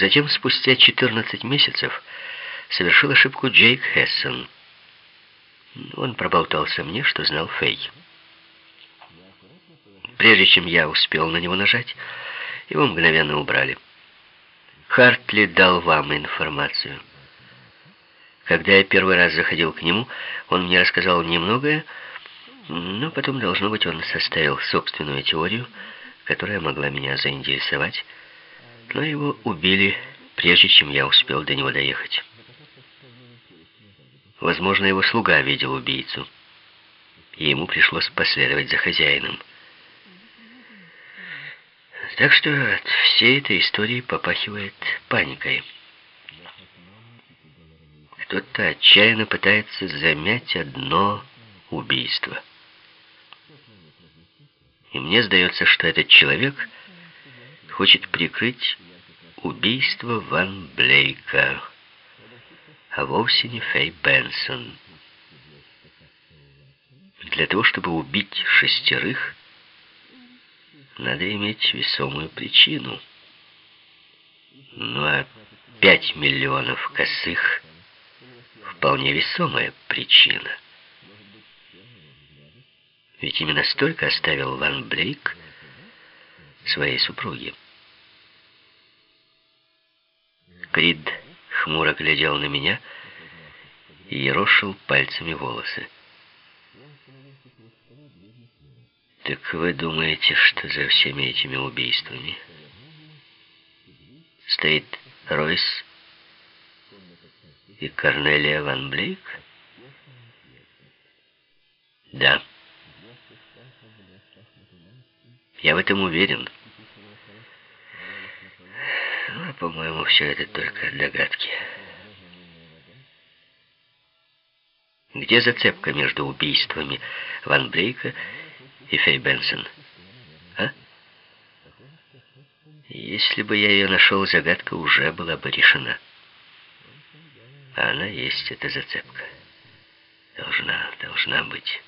Затем, спустя 14 месяцев, совершил ошибку Джейк Хессон. Он проболтался мне, что знал Фэй. Прежде чем я успел на него нажать, его мгновенно убрали. Хартли дал вам информацию. Когда я первый раз заходил к нему, он мне рассказал немногое, но потом, должно быть, он составил собственную теорию, которая могла меня заинтересовать, но его убили, прежде чем я успел до него доехать. Возможно, его слуга видел убийцу, и ему пришлось последовать за хозяином. Так что от всей этой истории попахивает паникой. Кто-то отчаянно пытается замять одно убийство. И мне сдается, что этот человек хочет прикрыть убийство Ван Блейка, а вовсе не Фэй Бенсон. Для того, чтобы убить шестерых, надо иметь весомую причину. Ну а пять миллионов косых — вполне весомая причина. Ведь именно столько оставил Ван Блейк своей супруге. Крид хмуро глядел на меня и ерошил пальцами волосы. Так вы думаете, что за всеми этими убийствами стоит Ройс и Корнелия Ван Блейк? Да. Я в этом уверен. Ну, по-моему, все это только догадки. Где зацепка между убийствами Ван Блейка и Фэй Бенсон? А? Если бы я ее нашел, загадка уже была бы решена. А она есть, эта зацепка. Должна, должна быть.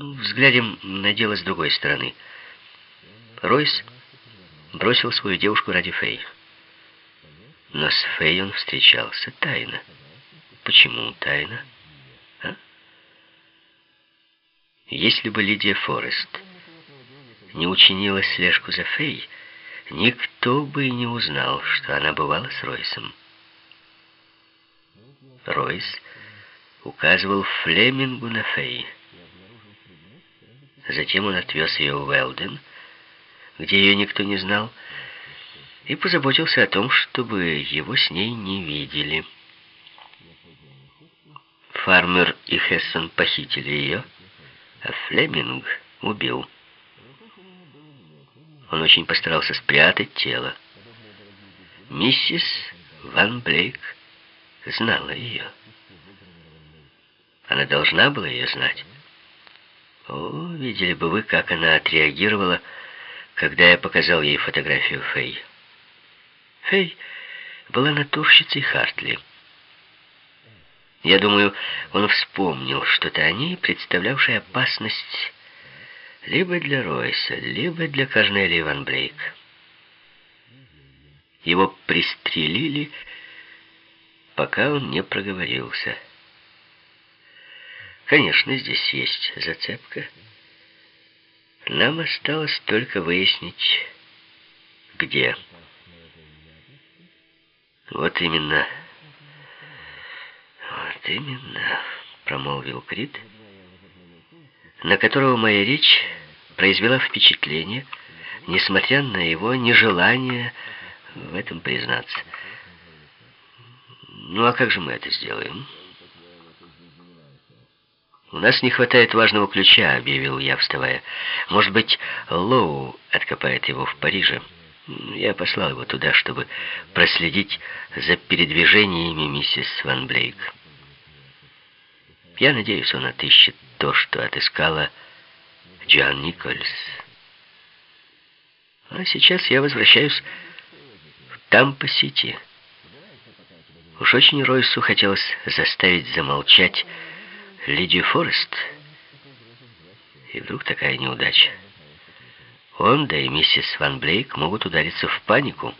Ну, взглянем на дело с другой стороны. Ройс бросил свою девушку ради Фэй. Но с Фэй он встречался тайно. Почему тайно? А? Если бы Лидия Форест не учинила слежку за Фэй, никто бы и не узнал, что она бывала с Ройсом. Ройс указывал Флемингу на Фэй. Затем он отвез ее в Уэлден, где ее никто не знал, и позаботился о том, чтобы его с ней не видели. Фармер и Хессон похитили ее, а Флеминг убил. Он очень постарался спрятать тело. Миссис Ван Блейк знала ее. Она должна была ее знать. О, видели бы вы, как она отреагировала, когда я показал ей фотографию Фэй. Фэй была натурщицей Хартли. Я думаю, он вспомнил что-то о ней, представлявшее опасность либо для Ройса, либо для Корнелии Ван Блейк. Его пристрелили, пока он не проговорился. Конечно, здесь есть зацепка. Нам осталось только выяснить, где. Вот именно «Вот именно», — промолвил Крит, на которого моя речь произвела впечатление, несмотря на его нежелание в этом признаться. «Ну а как же мы это сделаем?» «У нас не хватает важного ключа», — объявил я, вставая. «Может быть, Лоу откопает его в Париже?» Я послал его туда, чтобы проследить за передвижениями миссис Ван Блейк. Я надеюсь, он отыщет то, что отыскала Джоан Никольс. А сейчас я возвращаюсь в Тампа-Сити. Уж очень Ройсу хотелось заставить замолчать Лидию Форест. И вдруг такая неудача. Он, да и миссис Ван Блейк могут удариться в панику.